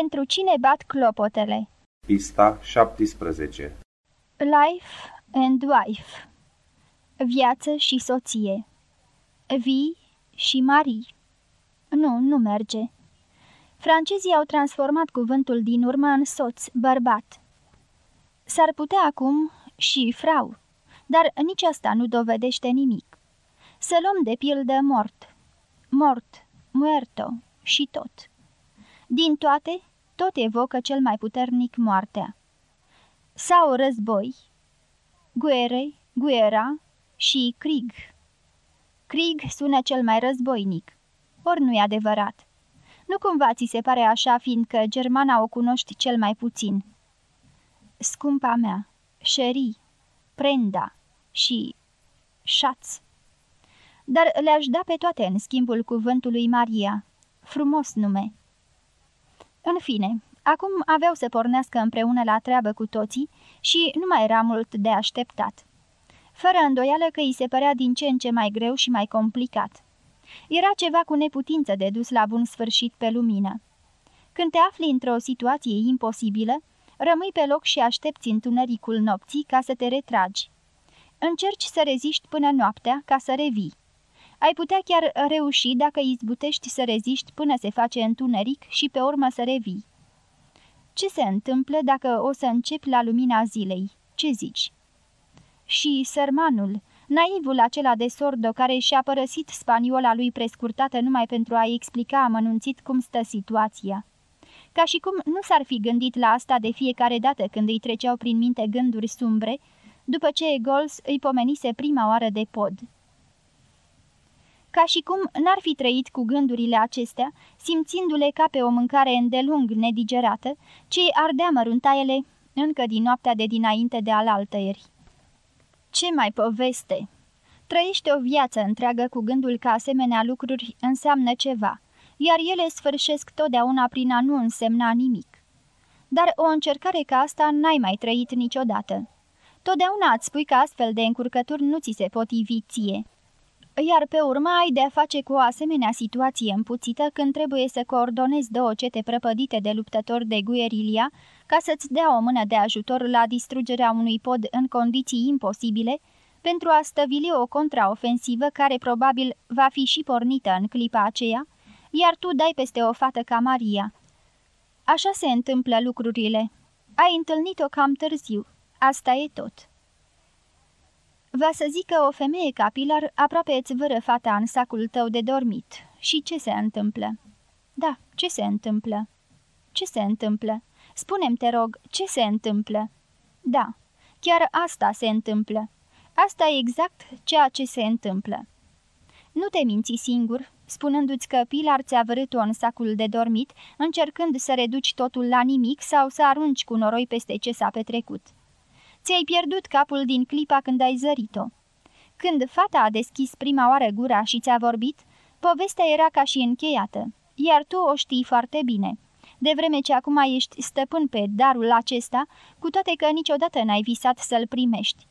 Pentru cine bat clopotele? Pista 17 Life and wife Viață și soție Vii și Marie Nu, nu merge. Francezii au transformat cuvântul din urmă în soț, bărbat. S-ar putea acum și frau, dar nici asta nu dovedește nimic. Să luăm de pildă mort, mort, muerto și tot. Din toate, tot evocă cel mai puternic moartea. Sau război, guere, guera și crig. Crig sună cel mai războinic, ori nu-i adevărat. Nu cumva ți se pare așa, fiindcă germana o cunoști cel mai puțin. Scumpa mea, șerii, prenda și șaț. Dar le-aș da pe toate în schimbul cuvântului Maria. Frumos nume. În fine, acum aveau să pornească împreună la treabă cu toții și nu mai era mult de așteptat. Fără îndoială că îi se părea din ce în ce mai greu și mai complicat. Era ceva cu neputință de dus la bun sfârșit pe lumină. Când te afli într-o situație imposibilă, rămâi pe loc și aștepți întunericul nopții ca să te retragi. Încerci să reziști până noaptea ca să revii. Ai putea chiar reuși dacă izbutești să reziști până se face întuneric și pe urmă să revii. Ce se întâmplă dacă o să începi la lumina zilei? Ce zici? Și sărmanul, naivul acela de sordo care și-a părăsit spaniola lui prescurtată numai pentru a-i explica amănunțit cum stă situația. Ca și cum nu s-ar fi gândit la asta de fiecare dată când îi treceau prin minte gânduri sumbre, după ce Gols îi pomenise prima oară de pod. Ca și cum n-ar fi trăit cu gândurile acestea, simțindu-le ca pe o mâncare îndelung nedigerată, ce ardea măruntaiele încă din noaptea de dinainte de alaltăieri. Ce mai poveste? Trăiește o viață întreagă cu gândul că asemenea lucruri înseamnă ceva, iar ele sfârșesc totdeauna prin a nu însemna nimic. Dar o încercare ca asta n-ai mai trăit niciodată. Totdeauna îți spui că astfel de încurcături nu ți se potivi ție. Iar pe urmă ai de-a face cu o asemenea situație împuțită când trebuie să coordonezi două cete prăpădite de luptători de guerilia ca să-ți dea o mână de ajutor la distrugerea unui pod în condiții imposibile pentru a stăvili o contraofensivă care probabil va fi și pornită în clipa aceea, iar tu dai peste o fată ca Maria. Așa se întâmplă lucrurile. Ai întâlnit-o cam târziu. Asta e tot. Va să zică o femeie capilar aproape îți vără fata în sacul tău de dormit. Și ce se întâmplă? Da, ce se întâmplă? Ce se întâmplă? Spune-mi, te rog, ce se întâmplă? Da, chiar asta se întâmplă. Asta e exact ceea ce se întâmplă. Nu te minți singur, spunându-ți că Pilar ți-a vărât-o în sacul de dormit, încercând să reduci totul la nimic sau să arunci cu noroi peste ce s-a petrecut. Ți-ai pierdut capul din clipa când ai zărit-o. Când fata a deschis prima oară gura și ți-a vorbit, povestea era ca și încheiată, iar tu o știi foarte bine. De vreme ce acum ești stăpân pe darul acesta, cu toate că niciodată n-ai visat să-l primești.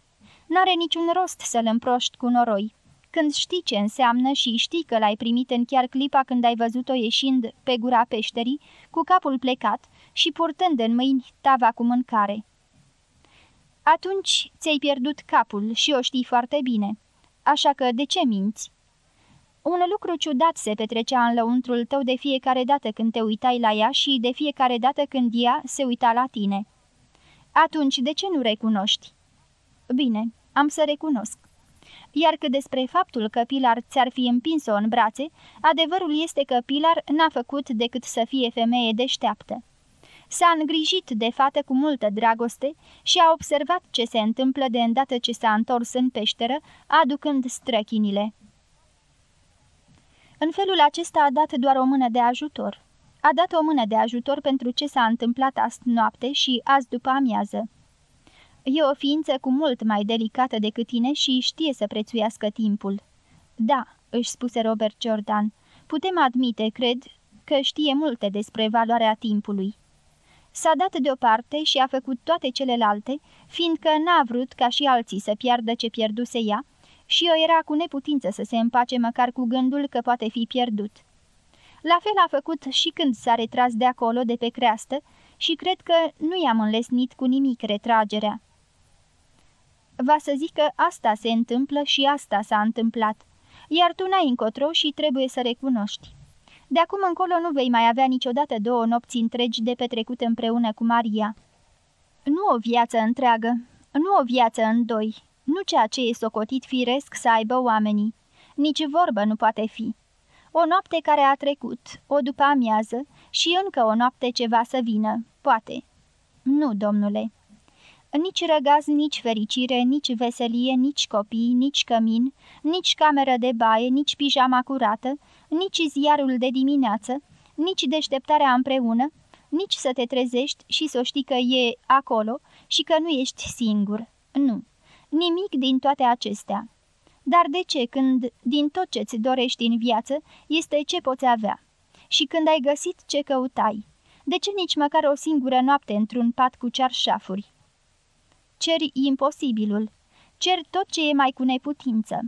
N-are niciun rost să-l împroști cu noroi. Când știi ce înseamnă și știi că l-ai primit în chiar clipa când ai văzut-o ieșind pe gura peșterii, cu capul plecat și purtând în mâini tava cu mâncare. Atunci ți-ai pierdut capul și o știi foarte bine. Așa că de ce minți? Un lucru ciudat se petrecea în lăuntrul tău de fiecare dată când te uitai la ea și de fiecare dată când ea se uita la tine. Atunci, de ce nu recunoști? Bine, am să recunosc. Iar că despre faptul că Pilar ți-ar fi împins-o în brațe, adevărul este că Pilar n-a făcut decât să fie femeie deșteaptă. S-a îngrijit de fată cu multă dragoste și a observat ce se întâmplă de îndată ce s-a întors în peșteră, aducând străchinile. În felul acesta a dat doar o mână de ajutor. A dat o mână de ajutor pentru ce s-a întâmplat azi noapte și azi după amiază. E o ființă cu mult mai delicată decât tine și știe să prețuiască timpul. Da, își spuse Robert Jordan, putem admite, cred, că știe multe despre valoarea timpului. S-a dat deoparte și a făcut toate celelalte, fiindcă n-a vrut ca și alții să piardă ce pierduse ea, și o era cu neputință să se împace măcar cu gândul că poate fi pierdut. La fel a făcut și când s-a retras de acolo, de pe creastă, și cred că nu i-am înlesnit cu nimic retragerea. Va să zic că asta se întâmplă și asta s-a întâmplat, iar tu n-ai încotro și trebuie să recunoști. De acum încolo nu vei mai avea niciodată două nopți întregi de petrecut împreună cu Maria. Nu o viață întreagă, nu o viață în doi, nu ceea ce e socotit firesc să aibă oamenii. Nici vorbă nu poate fi. O noapte care a trecut, o după amiază și încă o noapte ce va să vină, poate. Nu, domnule. Nici răgaz, nici fericire, nici veselie, nici copii, nici cămin, nici cameră de baie, nici pijama curată, nici ziarul de dimineață, nici deșteptarea împreună, nici să te trezești și să știi că e acolo și că nu ești singur. Nu, nimic din toate acestea. Dar de ce când din tot ce-ți dorești în viață este ce poți avea? Și când ai găsit ce căutai? De ce nici măcar o singură noapte într-un pat cu cearșafuri? Ceri imposibilul. Cer tot ce e mai cu neputință.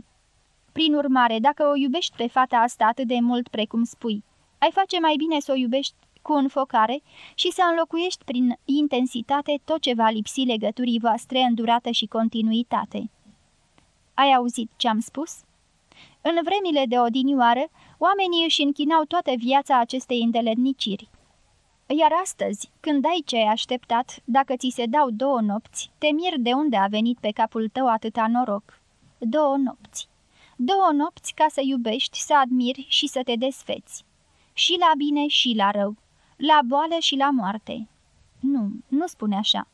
Prin urmare, dacă o iubești pe fata asta atât de mult precum spui, ai face mai bine să o iubești cu înfocare și să înlocuiești prin intensitate tot ce va lipsi legăturii voastre în durată și continuitate. Ai auzit ce am spus? În vremile de odinioară, oamenii își închinau toată viața acestei îndeletniciri. Iar astăzi, când ai ce ai așteptat, dacă ți se dau două nopți, te miri de unde a venit pe capul tău atâta noroc. Două nopți. Două nopți ca să iubești, să admiri și să te desfeți. Și la bine și la rău. La boală și la moarte. Nu, nu spune așa.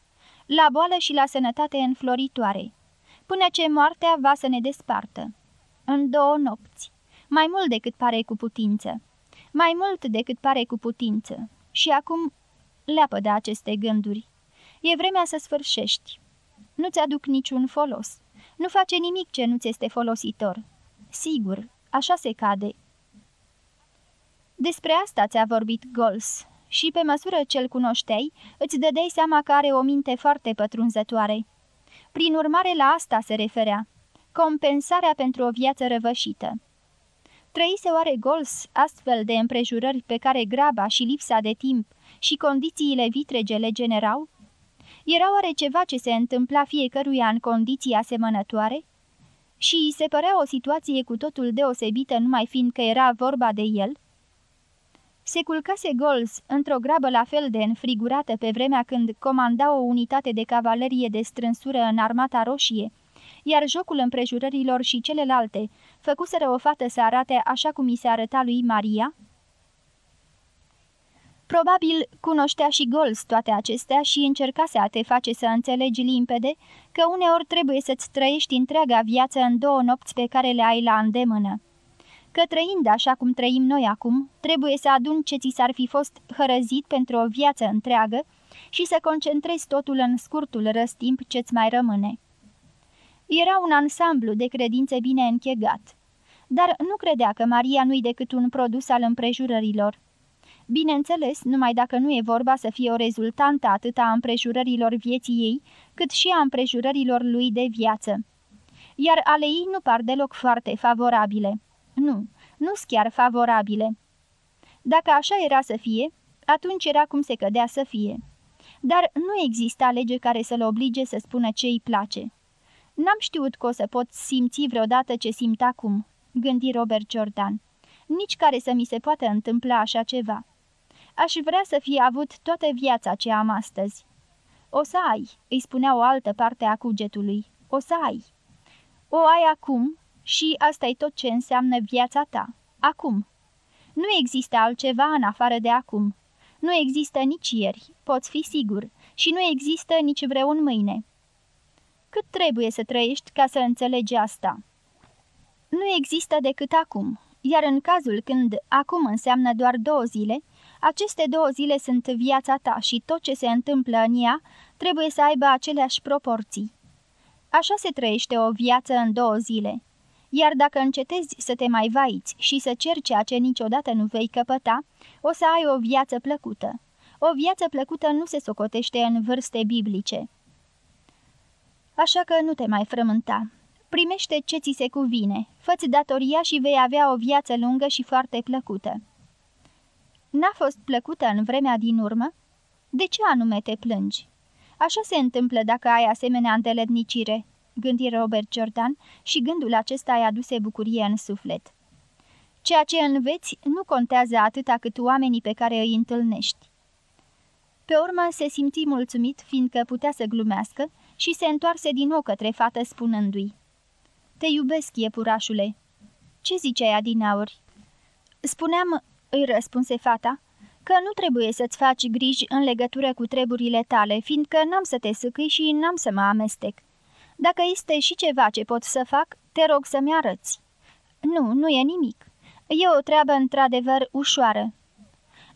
La boală și la sănătate înfloritoare. Până ce moartea va să ne despartă. În două nopți. Mai mult decât pare cu putință. Mai mult decât pare cu putință. Și acum leapă de aceste gânduri. E vremea să sfârșești. Nu-ți aduc niciun folos. Nu face nimic ce nu ți este folositor. Sigur, așa se cade. Despre asta ți-a vorbit Gols și pe măsură ce-l cunoșteai, îți dădeai seama că are o minte foarte pătrunzătoare. Prin urmare, la asta se referea. Compensarea pentru o viață răvășită. Trăise oare Gols astfel de împrejurări pe care graba și lipsa de timp și condițiile vitrege le generau? Era oare ceva ce se întâmpla fiecăruia în condiții asemănătoare? Și îi se părea o situație cu totul deosebită numai fiindcă era vorba de el? Se culcase Gols într-o grabă la fel de înfrigurată pe vremea când comanda o unitate de cavalerie de strânsură în armata roșie, iar jocul împrejurărilor și celelalte făcuseră o fată să arate așa cum i se arăta lui Maria? Probabil cunoștea și Gols toate acestea și încercase a te face să înțelegi limpede că uneori trebuie să-ți trăiești întreaga viață în două nopți pe care le ai la îndemână. Că trăind așa cum trăim noi acum, trebuie să adun ce ți s-ar fi fost hărăzit pentru o viață întreagă și să concentrezi totul în scurtul răstimp ce-ți mai rămâne. Era un ansamblu de credințe bine închegat, dar nu credea că Maria nu-i decât un produs al împrejurărilor. Bineînțeles, numai dacă nu e vorba să fie o rezultantă atât a împrejurărilor vieții ei, cât și a împrejurărilor lui de viață. Iar ale ei nu par deloc foarte favorabile. Nu, nu chiar favorabile. Dacă așa era să fie, atunci era cum se cădea să fie. Dar nu exista lege care să-l oblige să spună ce îi place. N-am știut că o să pot simți vreodată ce simt acum, gândi Robert Jordan. Nici care să mi se poată întâmpla așa ceva. Aș vrea să fi avut toată viața ce am astăzi. O să ai, îi spunea o altă parte a cugetului. O să ai. O ai acum și asta e tot ce înseamnă viața ta. Acum. Nu există altceva în afară de acum. Nu există nici ieri, poți fi sigur, și nu există nici vreun mâine. Cât trebuie să trăiești ca să înțelegi asta? Nu există decât acum, iar în cazul când acum înseamnă doar două zile, aceste două zile sunt viața ta și tot ce se întâmplă în ea trebuie să aibă aceleași proporții. Așa se trăiește o viață în două zile. Iar dacă încetezi să te mai vaiți și să ceri ceea ce niciodată nu vei căpăta, o să ai o viață plăcută. O viață plăcută nu se socotește în vârste biblice. Așa că nu te mai frământa. Primește ce ți se cuvine, fă datoria și vei avea o viață lungă și foarte plăcută. N-a fost plăcută în vremea din urmă? De ce anume te plângi? Așa se întâmplă dacă ai asemenea îndeletnicire, gândi Robert Jordan și gândul acesta i-a aduse bucurie în suflet. Ceea ce înveți nu contează atâta cât oamenii pe care îi întâlnești. Pe urmă se simți mulțumit, fiindcă putea să glumească și se întoarse din nou către fată spunându-i. Te iubesc, iepurașule." Ce ziceai adinauri?" Spuneam," îi răspunse fata, că nu trebuie să-ți faci griji în legătură cu treburile tale, fiindcă n-am să te sâcâi și n-am să mă amestec. Dacă este și ceva ce pot să fac, te rog să-mi arăți." Nu, nu e nimic. E o treabă într-adevăr ușoară.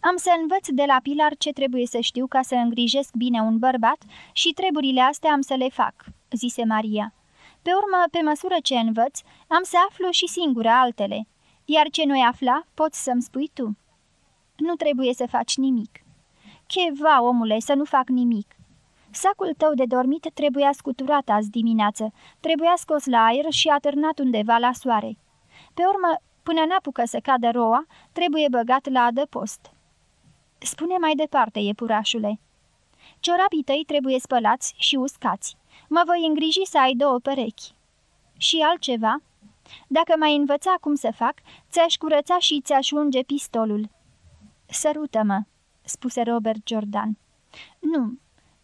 Am să învăț de la Pilar ce trebuie să știu ca să îngrijesc bine un bărbat și treburile astea am să le fac," zise Maria. Pe urmă, pe măsură ce învăț, am să aflu și singură altele, iar ce nu-i afla, poți să-mi spui tu." Nu trebuie să faci nimic." Cheva, omule, să nu fac nimic." Sacul tău de dormit trebuia scuturat azi dimineață, trebuia scos la aer și atârnat undeva la soare. Pe urmă, până n-apucă să cadă roa, trebuie băgat la adăpost. Spune mai departe, iepurașule. Ciorapii tăi trebuie spălați și uscați. Mă voi îngriji să ai două perechi. Și altceva? Dacă mai învăța cum să fac, ți-aș curăța și ți-aș unge pistolul. Sărută-mă, spuse Robert Jordan. Nu,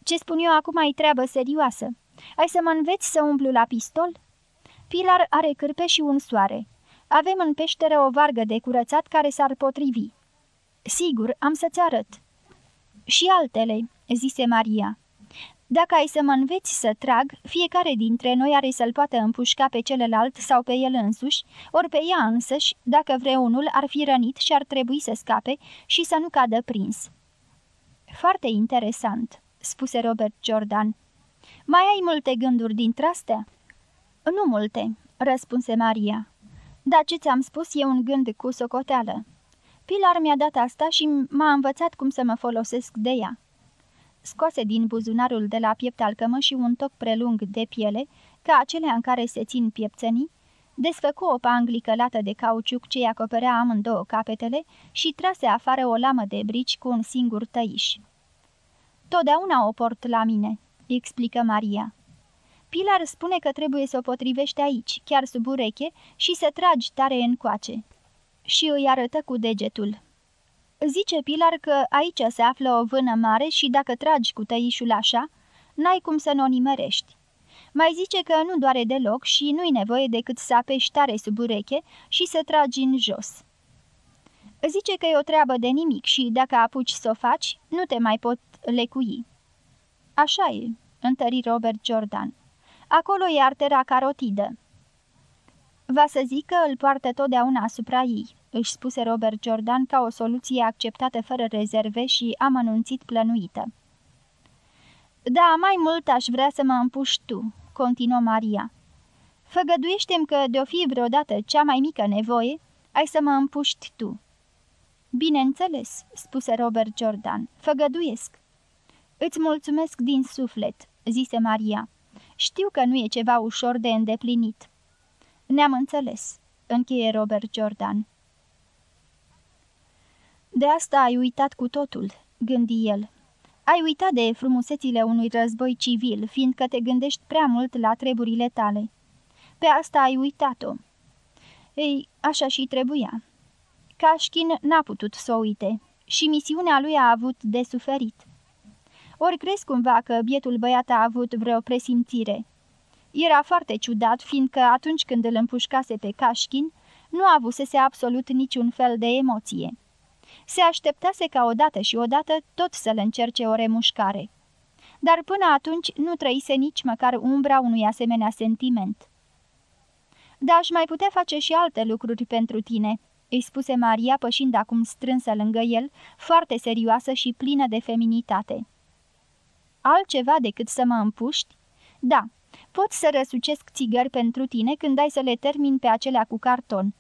ce spun eu acum ai treabă serioasă. Ai să mă înveți să umplu la pistol? Pilar are cârpe și un soare. Avem în peșteră o vargă de curățat care s-ar potrivi. Sigur, am să-ți arăt." Și altele," zise Maria. Dacă ai să mă înveți să trag, fiecare dintre noi are să-l poată împușca pe celălalt sau pe el însuși, ori pe ea însăși, dacă vreunul ar fi rănit și ar trebui să scape și să nu cadă prins." Foarte interesant," spuse Robert Jordan. Mai ai multe gânduri dintre astea?" Nu multe," răspunse Maria. Dar ce ți-am spus e un gând cu socoteală. Pilar mi-a dat asta și m-a învățat cum să mă folosesc de ea. Scoase din buzunarul de la piept al cămășii un toc prelung de piele, ca acelea în care se țin piepțănii, desfăcu o panglică lată de cauciuc ce acoperea amândouă capetele și trase afară o lamă de brici cu un singur tăiș. Totdeauna o port la mine," explică Maria. Pilar spune că trebuie să o potrivești aici, chiar sub ureche, și să tragi tare încoace și îi arătă cu degetul. Zice Pilar că aici se află o vână mare și dacă tragi cu tăișul așa, n-ai cum să n-o nimerești. Mai zice că nu doare deloc și nu-i nevoie decât să apeși tare sub ureche și să tragi în jos. Zice că e o treabă de nimic și dacă apuci să o faci, nu te mai pot lecui. Așa e, întări Robert Jordan. Acolo e artera carotidă. Va să zic că îl poartă totdeauna asupra ei, își spuse Robert Jordan ca o soluție acceptată fără rezerve și amănunțit plănuită. Da, mai mult aș vrea să mă împuși tu, continuă Maria. Făgăduiește-mi că de-o fi vreodată cea mai mică nevoie, ai să mă împuști tu. Bineînțeles, spuse Robert Jordan, făgăduiesc. Îți mulțumesc din suflet, zise Maria. Știu că nu e ceva ușor de îndeplinit. Ne-am înțeles, încheie Robert Jordan. De asta ai uitat cu totul, gândi el. Ai uitat de frumusețile unui război civil, fiindcă te gândești prea mult la treburile tale. Pe asta ai uitat-o. Ei, așa și trebuia. Cașchin n-a putut să o uite și misiunea lui a avut de suferit. Ori crezi cumva că bietul băiat a avut vreo presimțire? Era foarte ciudat, fiindcă atunci când îl împușcase pe Cașchin, nu avusese absolut niciun fel de emoție. Se așteptase ca odată și odată tot să-l încerce o remușcare. Dar până atunci nu trăise nici măcar umbra unui asemenea sentiment. Dar aș mai putea face și alte lucruri pentru tine," îi spuse Maria, pășind acum strânsă lângă el, foarte serioasă și plină de feminitate. Altceva decât să mă împuști? Da, pot să răsucesc țigări pentru tine când ai să le termin pe acelea cu carton.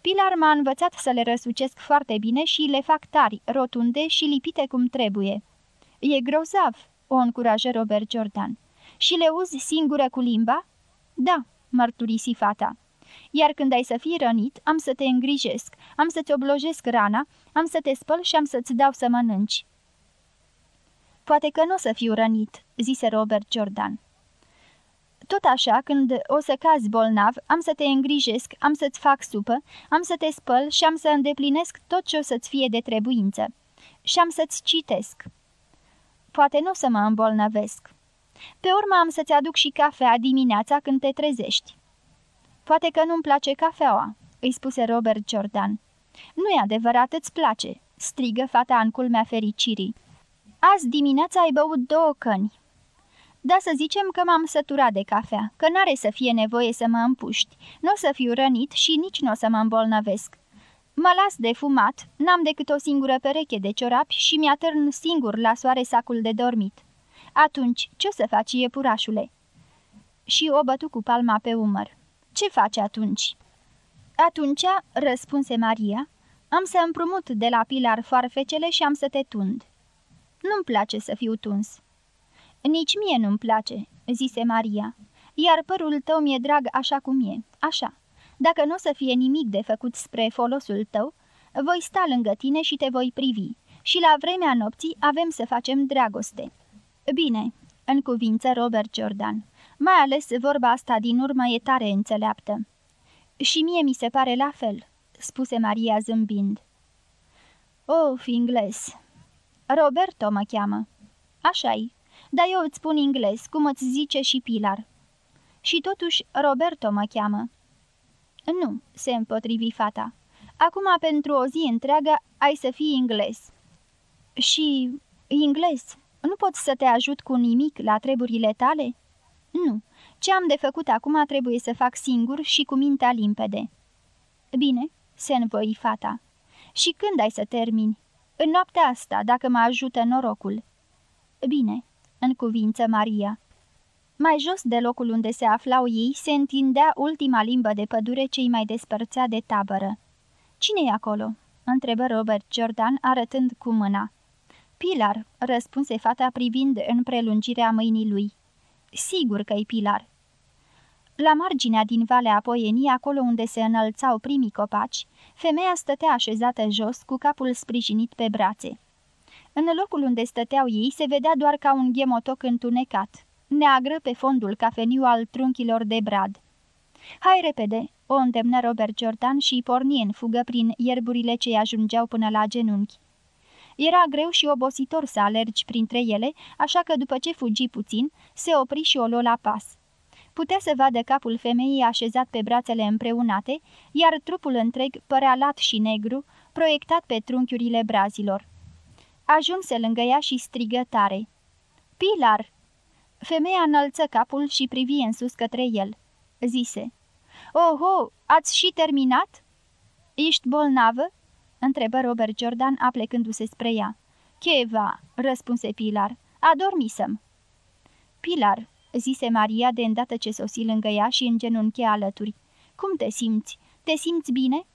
Pilar m-a învățat să le răsucesc foarte bine și le fac tari, rotunde și lipite cum trebuie. E grozav, o încurajă Robert Jordan. Și le uzi singură cu limba? Da, mărturisi fata. Iar când ai să fii rănit, am să te îngrijesc, am să-ți oblojesc rana, am să te spăl și am să-ți dau să mănânci." Poate că nu o să fiu rănit," zise Robert Jordan. Tot așa, când o să cazi bolnav, am să te îngrijesc, am să-ți fac supă, am să te spăl și am să îndeplinesc tot ce o să-ți fie de trebuință. Și am să-ți citesc. Poate nu o să mă îmbolnăvesc. Pe urmă am să-ți aduc și cafea dimineața când te trezești. Poate că nu-mi place cafeaua, îi spuse Robert Jordan. Nu e adevărat, îți place, strigă fata în culmea fericirii. Azi dimineața ai băut două căni. Da să zicem că m-am săturat de cafea, că n-are să fie nevoie să mă împuști, nu o să fiu rănit și nici nu o să mă îmbolnăvesc. Mă las de fumat, n-am decât o singură pereche de ciorapi și mi-atârn singur la soare sacul de dormit. Atunci, ce o să faci, iepurașule?" Și o bătu cu palma pe umăr. Ce faci atunci?" Atunci, răspunse Maria, am să împrumut de la Pilar foarfecele și am să te tund." Nu-mi place să fiu tuns." Nici mie nu-mi place," zise Maria, iar părul tău mi-e drag așa cum e, așa. Dacă nu o să fie nimic de făcut spre folosul tău, voi sta lângă tine și te voi privi și la vremea nopții avem să facem dragoste." Bine," în cuvință Robert Jordan, mai ales vorba asta din urmă e tare înțeleaptă." Și mie mi se pare la fel," spuse Maria zâmbind. Of, ingles. Roberto mă cheamă." Așa-i, dar eu îți spun englez, cum îți zice și Pilar." Și totuși Roberto mă cheamă." Nu," se împotrivi fata. Acum pentru o zi întreagă ai să fii englez." Și englez? Nu pot să te ajut cu nimic la treburile tale?" Nu. Ce am de făcut acum trebuie să fac singur și cu mintea limpede." Bine," se învoi fata. Și când ai să termini?" În noaptea asta, dacă mă ajută norocul." Bine," în cuvință Maria. Mai jos de locul unde se aflau ei, se întindea ultima limbă de pădure cei mai despărțea de tabără. cine e acolo?" întrebă Robert Jordan, arătând cu mâna. Pilar," răspunse fata privind în prelungirea mâinii lui. Sigur că-i Pilar." La marginea din Valea Poienii, acolo unde se înălțau primii copaci, femeia stătea așezată jos, cu capul sprijinit pe brațe. În locul unde stăteau ei se vedea doar ca un ghemotoc întunecat, neagră pe fondul cafeniu al trunchilor de brad. Hai repede!" o îndemnă Robert Jordan și îi porni în fugă prin ierburile ce ajungeau până la genunchi. Era greu și obositor să alergi printre ele, așa că după ce fugi puțin, se opri și o luă la pas. Putea să vadă capul femeii așezat pe brațele împreunate, iar trupul întreg părea lat și negru, proiectat pe trunchiurile brazilor. Ajunse lângă ea și strigă tare. Pilar! Femeia înălță capul și privi în sus către el. Zise. Oho, ați și terminat?" Ești bolnavă?" întrebă Robert Jordan aplecându-se spre ea. Cheva," răspunse Pilar. Adormisem." Pilar," zise Maria de îndată ce sosi lângă ea și în genunchi alături. Cum te simți? Te simți bine?"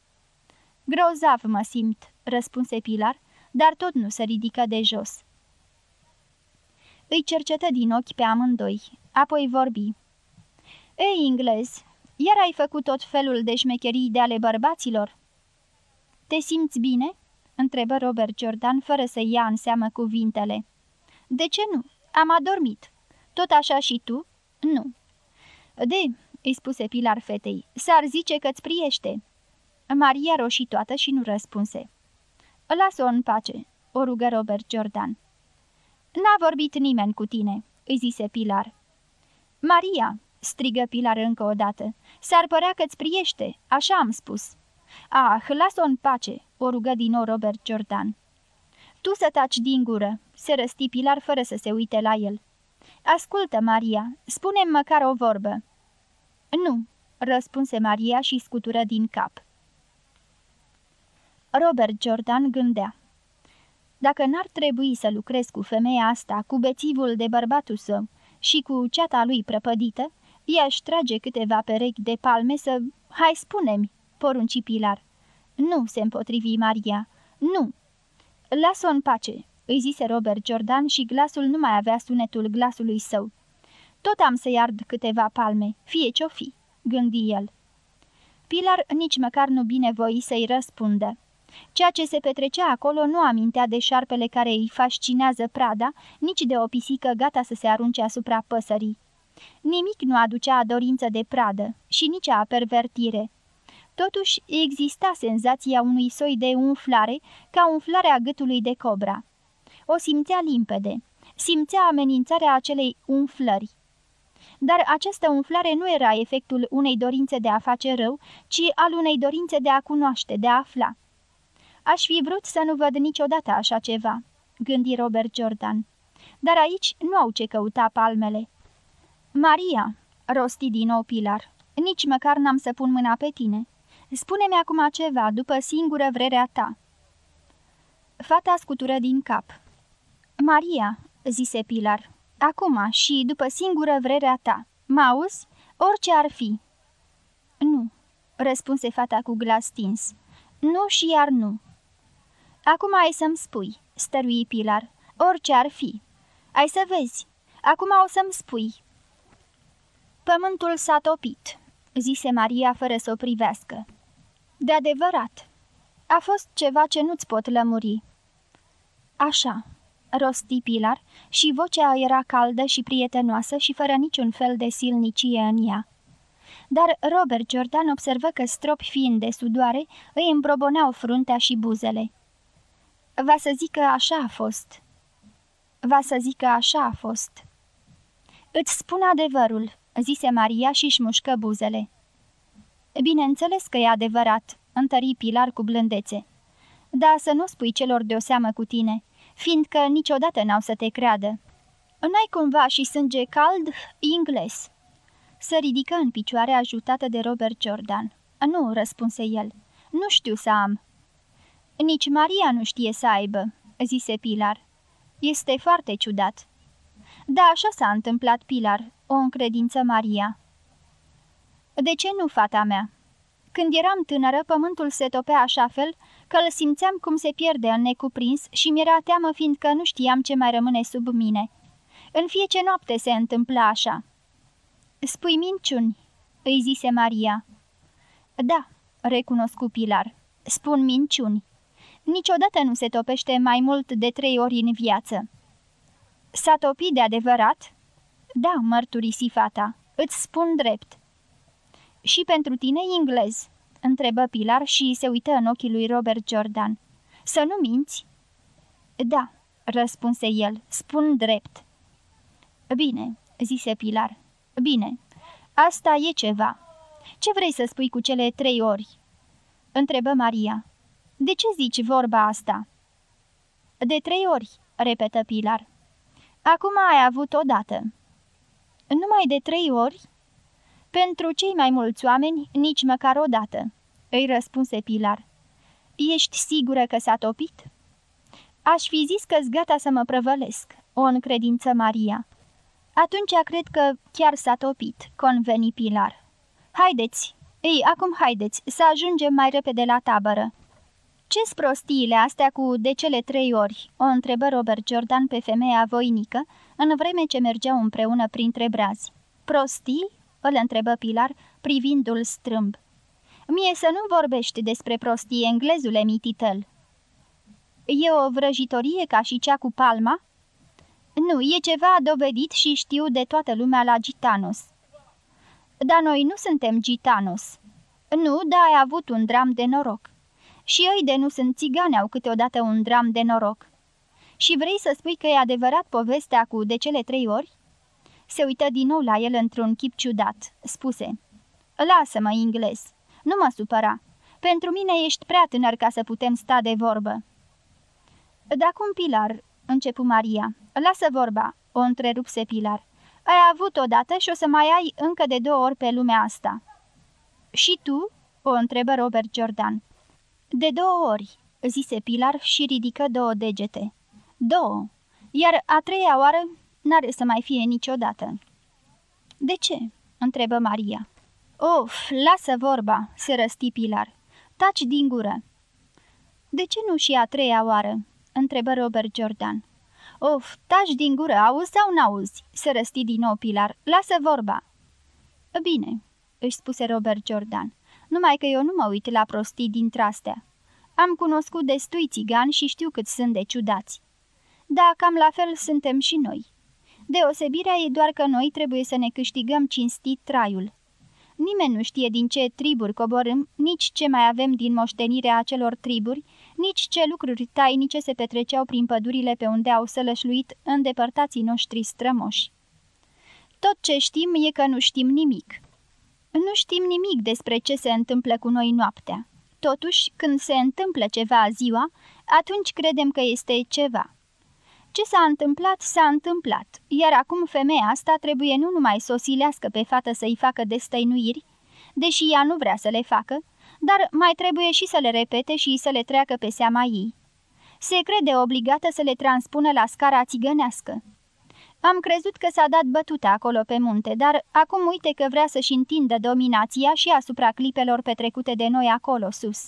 Grozav mă simt," răspunse Pilar, dar tot nu se ridică de jos. Îi cercetă din ochi pe amândoi, apoi vorbi. Ei, englez, iar ai făcut tot felul de șmecherii de ale bărbaților?" Te simți bine?" întrebă Robert Jordan, fără să ia în seamă cuvintele. De ce nu? Am adormit." Tot așa și tu?" Nu." De," îi spuse Pilar fetei, s-ar zice că-ți priește." Maria roșii toată și nu răspunse. Lasă-o în pace," o rugă Robert Jordan. N-a vorbit nimeni cu tine," îi zise Pilar. Maria!" strigă Pilar încă o dată. S-ar părea că-ți priește, așa am spus." Ah, lasă-o în pace," o rugă din nou Robert Jordan. Tu să taci din gură," se răsti Pilar fără să se uite la el. Ascultă, Maria, spune-mi măcar o vorbă." Nu," răspunse Maria și scutură din cap. Robert Jordan gândea. Dacă n-ar trebui să lucrez cu femeia asta, cu bețivul de bărbatul său și cu ceata lui prăpădită, i-aș trage câteva perechi de palme să... Hai, spune-mi!" porunci Pilar. Nu, se împotrivi Maria. Nu! Las-o în pace, îi zise Robert Jordan și glasul nu mai avea sunetul glasului său. Tot am să-i ard câteva palme, fie ce-o fi, gândi el. Pilar nici măcar nu binevoi să-i răspundă. Ceea ce se petrecea acolo nu amintea de șarpele care îi fascinează prada, nici de o pisică gata să se arunce asupra păsării. Nimic nu aducea dorință de pradă și nici a pervertire. Totuși exista senzația unui soi de umflare, ca umflarea gâtului de cobra. O simțea limpede, simțea amenințarea acelei umflări. Dar această umflare nu era efectul unei dorințe de a face rău, ci al unei dorințe de a cunoaște, de a afla. Aș fi vrut să nu văd niciodată așa ceva, gândi Robert Jordan. Dar aici nu au ce căuta palmele. Maria, rosti din nou Pilar, nici măcar n-am să pun mâna pe tine. Spune-mi acum ceva, după singură vrerea ta." Fata scutură din cap. Maria," zise Pilar, acum și după singură vrerea ta. Mă auzi? Orice ar fi." Nu," răspunse fata cu glas stins. Nu și iar nu." Acum ai să-mi spui," stărui Pilar, orice ar fi. Ai să vezi. Acum o să-mi spui." Pământul s-a topit," zise Maria fără să o privească. De adevărat. A fost ceva ce nu-ți pot lămuri." Așa," rosti Pilar și vocea era caldă și prietenoasă și fără niciun fel de silnicie în ea. Dar Robert Jordan observă că stropi fiind de sudoare îi îmbroboneau fruntea și buzele. Va să zic că așa a fost." Va să zic că așa a fost." Îți spun adevărul," zise Maria și-și mușcă buzele. Bineînțeles că e adevărat," întări Pilar cu blândețe. Da, să nu spui celor de o seamă cu tine, fiindcă niciodată n-au să te creadă. N-ai cumva și sânge cald ingles?" Se ridică în picioare ajutată de Robert Jordan. Nu," răspunse el. Nu știu să am." Nici Maria nu știe să aibă," zise Pilar. Este foarte ciudat." Da, așa s-a întâmplat, Pilar," o încredință Maria. De ce nu, fata mea? Când eram tânără, pământul se topea așa fel că îl simțeam cum se pierde în necuprins și mi-era teamă fiindcă nu știam ce mai rămâne sub mine. În fiecare noapte se întâmpla așa. Spui minciuni, îi zise Maria. Da, recunoscu Pilar, spun minciuni. Niciodată nu se topește mai mult de trei ori în viață. S-a topit de adevărat? Da, mărturisi fata, îți spun drept. Și pentru tine englez?" întrebă Pilar și se uită în ochii lui Robert Jordan. Să nu minți?" Da," răspunse el, spun drept." Bine," zise Pilar. Bine, asta e ceva. Ce vrei să spui cu cele trei ori?" întrebă Maria. De ce zici vorba asta?" De trei ori," repetă Pilar. Acum ai avut odată." Numai de trei ori?" Pentru cei mai mulți oameni, nici măcar o dată," îi răspunse Pilar. Ești sigură că s-a topit?" Aș fi zis că-s gata să mă prăvălesc," o încredință Maria. Atunci cred că chiar s-a topit," conveni Pilar. Haideți! Ei, acum haideți, să ajungem mai repede la tabără." Ce-s prostiile astea cu de cele trei ori?" o întrebă Robert Jordan pe femeia voinică, în vreme ce mergeau împreună printre brazi. Prostii?" îl întrebă Pilar, privindu-l strâmb. Mie să nu vorbești despre prostie, englezule mititel." E o vrăjitorie ca și cea cu palma?" Nu, e ceva dovedit și știu de toată lumea la Gitanos." Dar noi nu suntem Gitanos." Nu, dar ai avut un dram de noroc." Și ei de nu sunt țigane au câteodată un dram de noroc." Și vrei să spui că e adevărat povestea cu de cele trei ori?" Se uită din nou la el într-un chip ciudat. Spuse, Lasă-mă, ingles, nu mă supăra. Pentru mine ești prea tânăr ca să putem sta de vorbă." Da cum, Pilar?" începu Maria. Lasă vorba," o întrerupse Pilar. Ai avut odată și o să mai ai încă de două ori pe lumea asta." Și tu?" o întrebă Robert Jordan. De două ori," zise Pilar și ridică două degete. Două. Iar a treia oară N-are să mai fie niciodată." De ce?" întrebă Maria. Of, lasă vorba," se răsti Pilar. Taci din gură." De ce nu și a treia oară?" întrebă Robert Jordan. Of, taci din gură, auzi sau n-auzi?" se răsti din nou Pilar. Lasă vorba." Bine," își spuse Robert Jordan. Numai că eu nu mă uit la prostii dintre astea. Am cunoscut destui țigani și știu cât sunt de ciudați. Da, cam la fel suntem și noi. Deosebirea e doar că noi trebuie să ne câștigăm cinstit traiul. Nimeni nu știe din ce triburi coborâm, nici ce mai avem din moștenirea acelor triburi, nici ce lucruri tainice se petreceau prin pădurile pe unde au sălășluit îndepărtații noștri strămoși. Tot ce știm e că nu știm nimic. Nu știm nimic despre ce se întâmplă cu noi noaptea. Totuși, când se întâmplă ceva ziua, atunci credem că este ceva. Ce s-a întâmplat, s-a întâmplat, iar acum femeia asta trebuie nu numai să o silească pe fată să-i facă destăinuiri, deși ea nu vrea să le facă, dar mai trebuie și să le repete și să le treacă pe seama ei. Se crede obligată să le transpună la scara țigănească. Am crezut că s-a dat bătută acolo pe munte, dar acum uite că vrea să-și întindă dominația și asupra clipelor petrecute de noi acolo sus.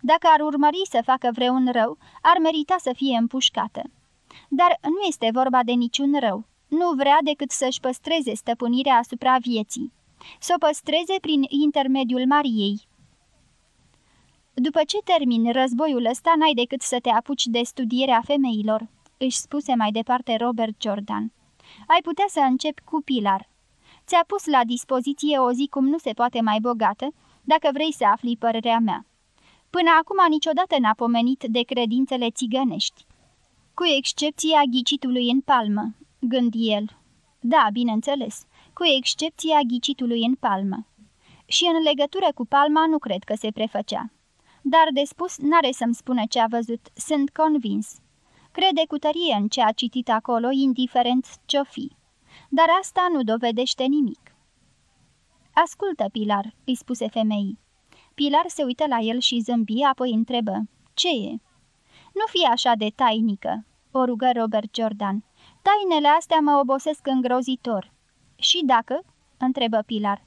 Dacă ar urmări să facă vreun rău, ar merita să fie împușcată. Dar nu este vorba de niciun rău. Nu vrea decât să-și păstreze stăpânirea asupra vieții. Să o păstreze prin intermediul Mariei. După ce termin războiul ăsta, n-ai decât să te apuci de studierea femeilor, își spuse mai departe Robert Jordan. Ai putea să începi cu Pilar. Ți-a pus la dispoziție o zi cum nu se poate mai bogată, dacă vrei să afli părerea mea. Până acum niciodată n-a pomenit de credințele țigănești. Cu excepția ghicitului în palmă, gândi el. Da, bineînțeles, cu excepția ghicitului în palmă. Și în legătură cu palma nu cred că se prefăcea. Dar de spus n-are să-mi spună ce a văzut, sunt convins. Crede cu tărie în ce a citit acolo, indiferent ce-o fi. Dar asta nu dovedește nimic. Ascultă, Pilar," îi spuse femeii. Pilar se uită la el și zâmbi, apoi întrebă. Ce e?" Nu fi așa de tainică," o rugă Robert Jordan. Tainele astea mă obosesc îngrozitor." Și dacă?" întrebă Pilar.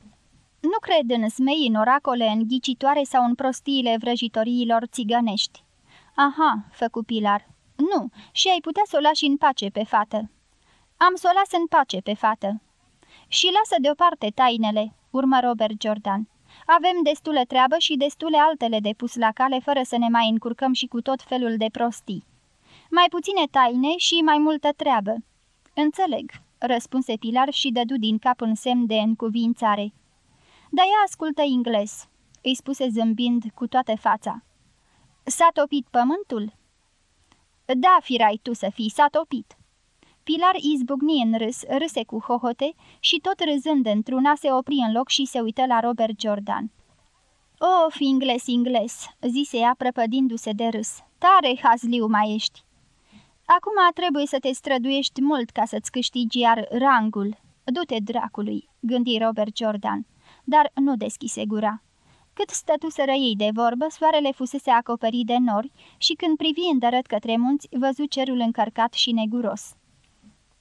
Nu cred în smei, în oracole, în ghicitoare sau în prostiile vrăjitoriilor țigănești." Aha," făcu Pilar. Nu, și ai putea să o lași în pace pe fată." Am să o las în pace pe fată." Și lasă deoparte tainele," urmă Robert Jordan. Avem destulă treabă și destule altele de pus la cale fără să ne mai încurcăm și cu tot felul de prostii. Mai puține taine și mai multă treabă." Înțeleg," răspunse Pilar și dădu din cap un semn de încuvințare. Dar ea ascultă ingles," îi spuse zâmbind cu toată fața. S-a topit pământul?" Da, firai tu să fii, s-a topit." Pilar izbucni în râs, râse cu hohote și tot râzând într-una se opri în loc și se uită la Robert Jordan. Of, ingles, ingles," zise ea prăpădindu-se de râs. Tare hazliu mai ești." Acum trebuie să te străduiești mult ca să-ți câștigi iar rangul. Du-te dracului," gândi Robert Jordan, dar nu deschise gura. Cât stătuseră ei de vorbă, soarele fusese acoperit de nori și când privi îndărăt către munți, văzu cerul încărcat și neguros.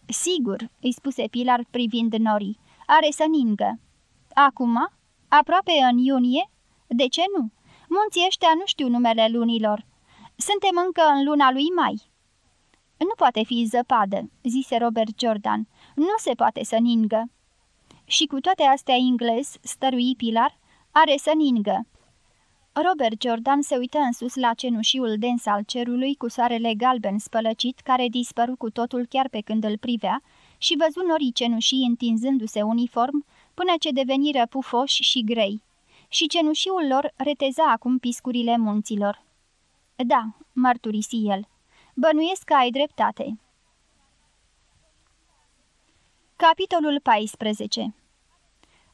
Sigur," îi spuse Pilar privind norii, are să ningă." Acum? Aproape în iunie? De ce nu? Munții ăștia nu știu numele lunilor. Suntem încă în luna lui mai." Nu poate fi zăpadă," zise Robert Jordan. Nu se poate să ningă." Și cu toate astea ingles, stărui Pilar, are să ningă. Robert Jordan se uită în sus la cenușiul dens al cerului cu soarele galben spălăcit, care dispăru cu totul chiar pe când îl privea, și văzu norii cenușii întinzându-se uniform, până ce deveniră pufoși și grei. Și cenușiul lor reteza acum piscurile munților. Da, mărturisi el, bănuiesc că ai dreptate. Capitolul 14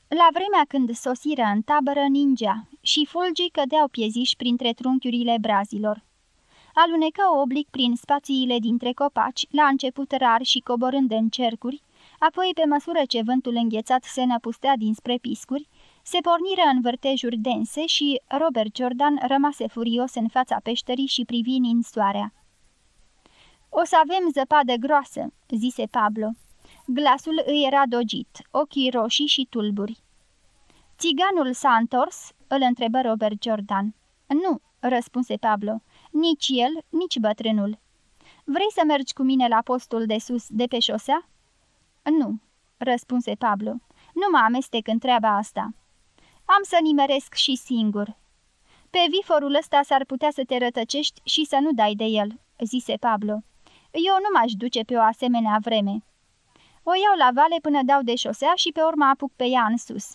la vremea când sosiră în tabără ningea și fulgii cădeau pieziși printre trunchiurile brazilor. Aluneca oblic prin spațiile dintre copaci, la început rar și coborând în cercuri, apoi pe măsură ce vântul înghețat se năpustea dinspre piscuri, se porniră în vârtejuri dense și Robert Jordan rămase furios în fața peșterii și privi ninsoarea. O să avem zăpadă groasă," zise Pablo. Glasul îi era dogit, ochii roșii și tulburi. Țiganul s-a întors?" îl întrebă Robert Jordan. Nu," răspunse Pablo, nici el, nici bătrânul. Vrei să mergi cu mine la postul de sus de pe șosea?" Nu," răspunse Pablo, nu mă amestec în treaba asta." Am să nimeresc și singur." Pe viforul ăsta s-ar putea să te rătăcești și să nu dai de el," zise Pablo. Eu nu m-aș duce pe o asemenea vreme." O iau la vale până dau de șosea și pe urmă apuc pe ea în sus."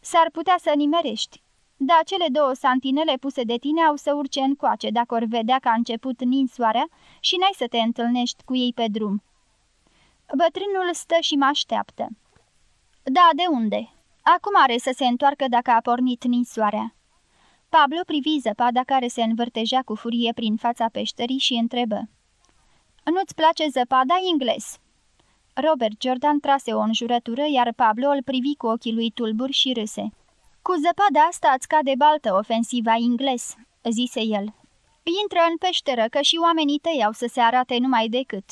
S-ar putea să nimerești, dar cele două santinele puse de tine au să urce în coace dacă or vedea că a început ninsoarea și n-ai să te întâlnești cu ei pe drum." Bătrânul stă și mă așteaptă. Da, de unde? Acum are să se întoarcă dacă a pornit ninsoarea." Pablo privi zăpada care se învârtejea cu furie prin fața peșterii și întrebă. Nu-ți place zăpada, ingles?" Robert Jordan trase o înjurătură, iar Pablo îl privi cu ochii lui tulburi și râse. Cu zăpada asta îți cade baltă ofensiva ingles," zise el. Intră în peșteră, că și oamenii tăi au să se arate numai decât."